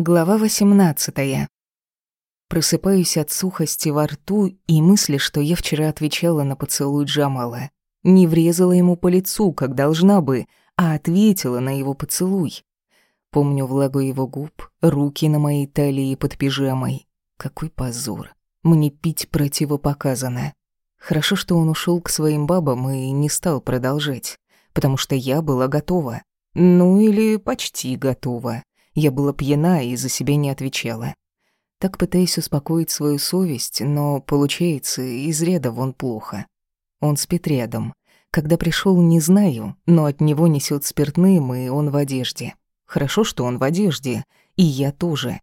Глава 18. Просыпаюсь от сухости во рту и мысли, что я вчера отвечала на поцелуй Джамала. Не врезала ему по лицу, как должна бы, а ответила на его поцелуй. Помню влагу его губ, руки на моей талии под пижамой. Какой позор. Мне пить противопоказано. Хорошо, что он ушел к своим бабам и не стал продолжать, потому что я была готова. Ну или почти готова. Я была пьяна и за себя не отвечала. Так пытаясь успокоить свою совесть, но получается из ряда вон плохо. Он спит рядом. Когда пришел, не знаю, но от него несет спиртным, и он в одежде. Хорошо, что он в одежде, и я тоже.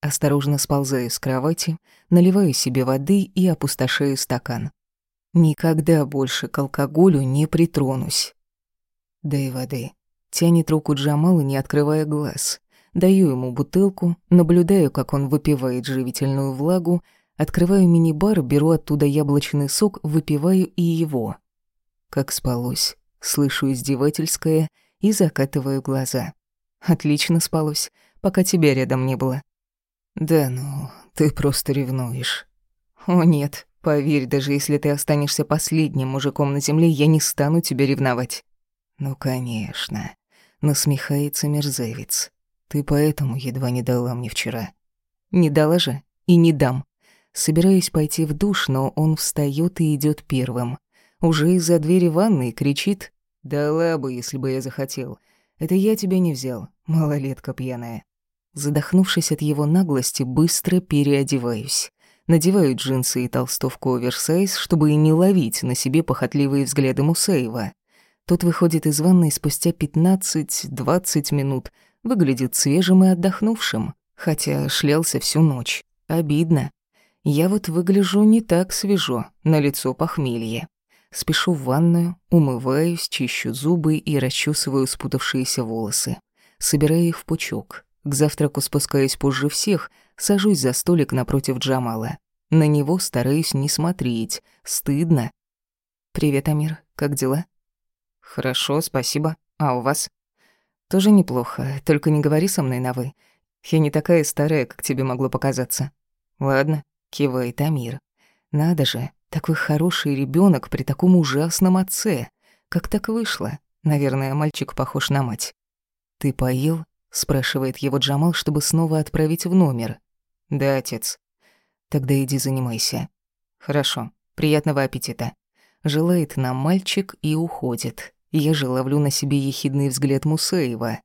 Осторожно сползаю с кровати, наливаю себе воды и опустошаю стакан. Никогда больше к алкоголю не притронусь. Дай воды. Тянет руку Джамала, не открывая глаз. Даю ему бутылку, наблюдаю, как он выпивает живительную влагу, открываю мини-бар, беру оттуда яблочный сок, выпиваю и его. Как спалось. Слышу издевательское и закатываю глаза. Отлично спалось, пока тебя рядом не было. Да ну, ты просто ревнуешь. О нет, поверь, даже если ты останешься последним мужиком на земле, я не стану тебя ревновать. Ну, конечно. Насмехается мерзавец. Ты поэтому едва не дала мне вчера. Не дала же и не дам. Собираюсь пойти в душ, но он встаёт и идёт первым. Уже из-за двери ванной кричит «Дала бы, если бы я захотел. Это я тебя не взял, малолетка пьяная». Задохнувшись от его наглости, быстро переодеваюсь. Надеваю джинсы и толстовку оверсайз, чтобы и не ловить на себе похотливые взгляды Мусаева. Тот выходит из ванной спустя 15-20 минут, Выглядит свежим и отдохнувшим, хотя шлялся всю ночь. Обидно. Я вот выгляжу не так свежо, на лицо похмелье. Спешу в ванную, умываюсь, чищу зубы и расчесываю спутавшиеся волосы. Собираю их в пучок. К завтраку спускаюсь позже всех, сажусь за столик напротив Джамала. На него стараюсь не смотреть. Стыдно. «Привет, Амир. Как дела?» «Хорошо, спасибо. А у вас?» Тоже неплохо, только не говори со мной на «вы». Я не такая старая, как тебе могло показаться. Ладно, кивает Амир. Надо же, такой хороший ребенок при таком ужасном отце. Как так вышло? Наверное, мальчик похож на мать. Ты поел? спрашивает его Джамал, чтобы снова отправить в номер. Да, отец. Тогда иди занимайся. Хорошо. Приятного аппетита. Желает нам мальчик и уходит. Я же ловлю на себе ехидный взгляд Мусеева.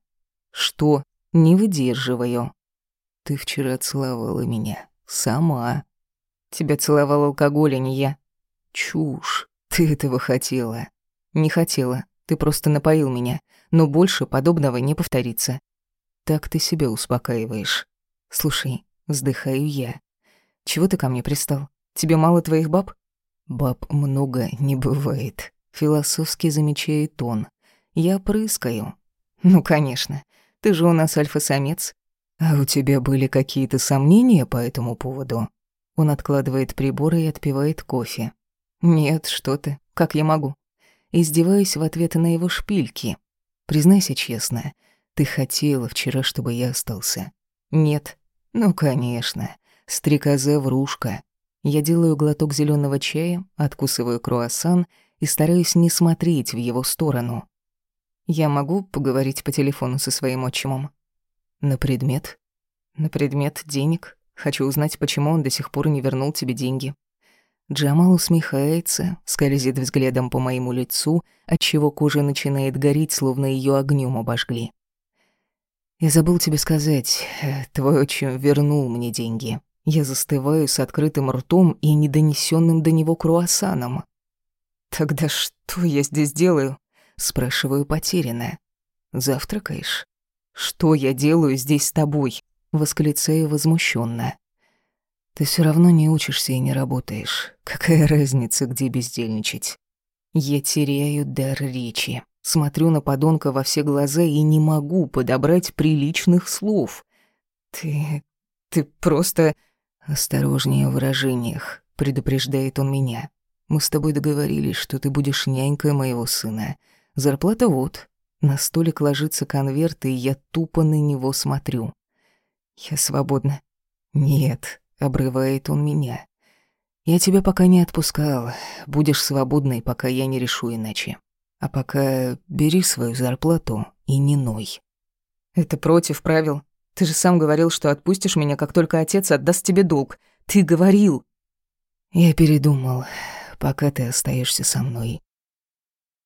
Что? Не выдерживаю. Ты вчера целовала меня. Сама. Тебя целовал алкоголь, а не я. Чушь. Ты этого хотела. Не хотела. Ты просто напоил меня. Но больше подобного не повторится. Так ты себя успокаиваешь. Слушай, вздыхаю я. Чего ты ко мне пристал? Тебе мало твоих баб? Баб много не бывает. Философски замечает он. Я прыскаю. Ну, конечно. Ты же у нас альфа-самец. А у тебя были какие-то сомнения по этому поводу? Он откладывает приборы и отпивает кофе. Нет, что ты? Как я могу? Издеваюсь в ответ на его шпильки. Признайся честно, ты хотела вчера, чтобы я остался? Нет. Ну, конечно. Стрекоза врушка. Я делаю глоток зеленого чая, откусываю круассан и стараюсь не смотреть в его сторону. Я могу поговорить по телефону со своим отчимом? На предмет? На предмет денег. Хочу узнать, почему он до сих пор не вернул тебе деньги. Джамал усмехается, скользит взглядом по моему лицу, отчего кожа начинает гореть, словно ее огнем обожгли. «Я забыл тебе сказать, э, твой отчим вернул мне деньги. Я застываю с открытым ртом и недонесенным до него круассаном. «Тогда что я здесь делаю?» — спрашиваю потерянно. «Завтракаешь?» «Что я делаю здесь с тобой?» — восклицаю возмущенно. «Ты все равно не учишься и не работаешь. Какая разница, где бездельничать?» Я теряю дар речи. Смотрю на подонка во все глаза и не могу подобрать приличных слов. «Ты... ты просто...» «Осторожнее в выражениях», — предупреждает он меня. Мы с тобой договорились, что ты будешь нянькой моего сына. Зарплата вот. На столик ложится конверт, и я тупо на него смотрю. Я свободна. Нет, обрывает он меня. Я тебя пока не отпускал. Будешь свободной, пока я не решу иначе. А пока бери свою зарплату и не ной. Это против правил. Ты же сам говорил, что отпустишь меня, как только отец отдаст тебе долг. Ты говорил. Я передумал, пока ты остаешься со мной.